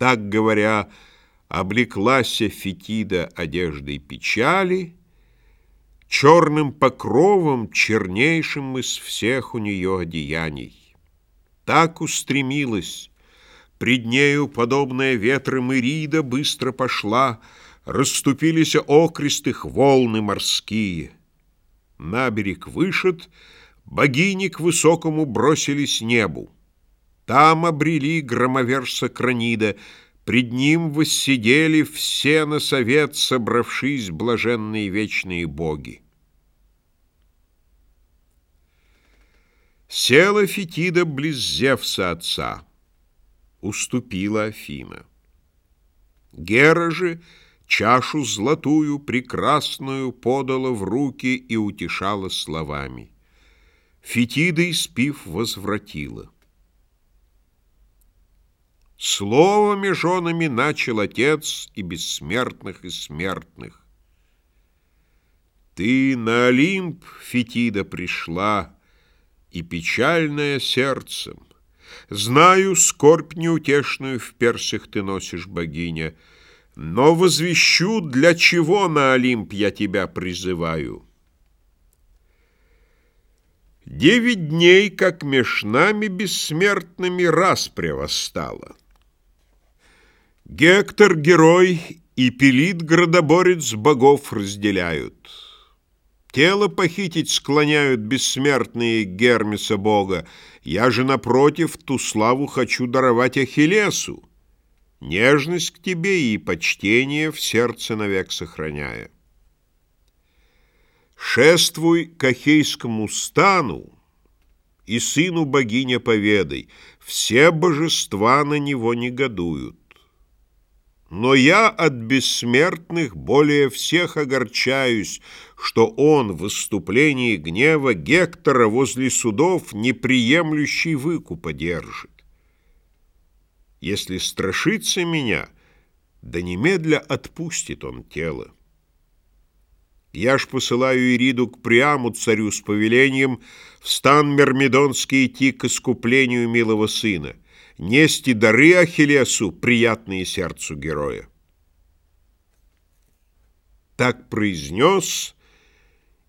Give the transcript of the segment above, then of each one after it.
Так говоря, облеклась Фетида одеждой печали, черным покровом, чернейшим из всех у нее одеяний. Так устремилась, пред нею, подобная ветрам Ирида, быстро пошла, расступились окрестых волны морские. На берег вышед, богини к высокому бросились небу. Там обрели громоверса Кранида, Пред ним воссидели все на совет, Собравшись блаженные вечные боги. Села Фетида близ Зевса отца, Уступила Афина. Гера же чашу золотую прекрасную Подала в руки и утешала словами. Фетида, испив, возвратила. Словами женами начал Отец и бессмертных, и смертных. Ты на Олимп, Фетида, пришла, И печальная сердцем. Знаю, скорбь неутешную В персях ты носишь, богиня, Но возвещу, для чего на Олимп Я тебя призываю. Девять дней, как меж нами бессмертными распря восстала. Гектор — герой, и Пелит — градоборец богов разделяют. Тело похитить склоняют бессмертные Гермеса бога. Я же, напротив, ту славу хочу даровать Ахиллесу, нежность к тебе и почтение в сердце навек сохраняя. Шествуй к Ахейскому стану, и сыну богиня поведай, все божества на него негодуют. Но я от бессмертных более всех огорчаюсь, что он в выступлении гнева Гектора возле судов неприемлющий выкупа держит. Если страшится меня, да немедля отпустит он тело. Я ж посылаю Ириду к Приаму, царю с повелением, в стан Мермидонский идти к искуплению милого сына нести дары Ахиллесу, приятные сердцу героя. Так произнес,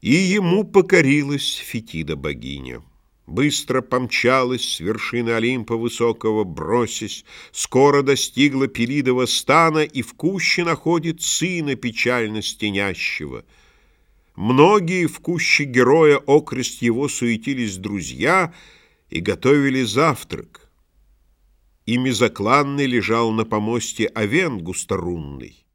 и ему покорилась Фетида богиня. Быстро помчалась с вершины Олимпа высокого, бросясь, скоро достигла Пелидова стана и в куще находит сына печально стенящего. Многие в куще героя окрест его суетились друзья и готовили завтрак. Ими закланный лежал на помосте овен густорунный.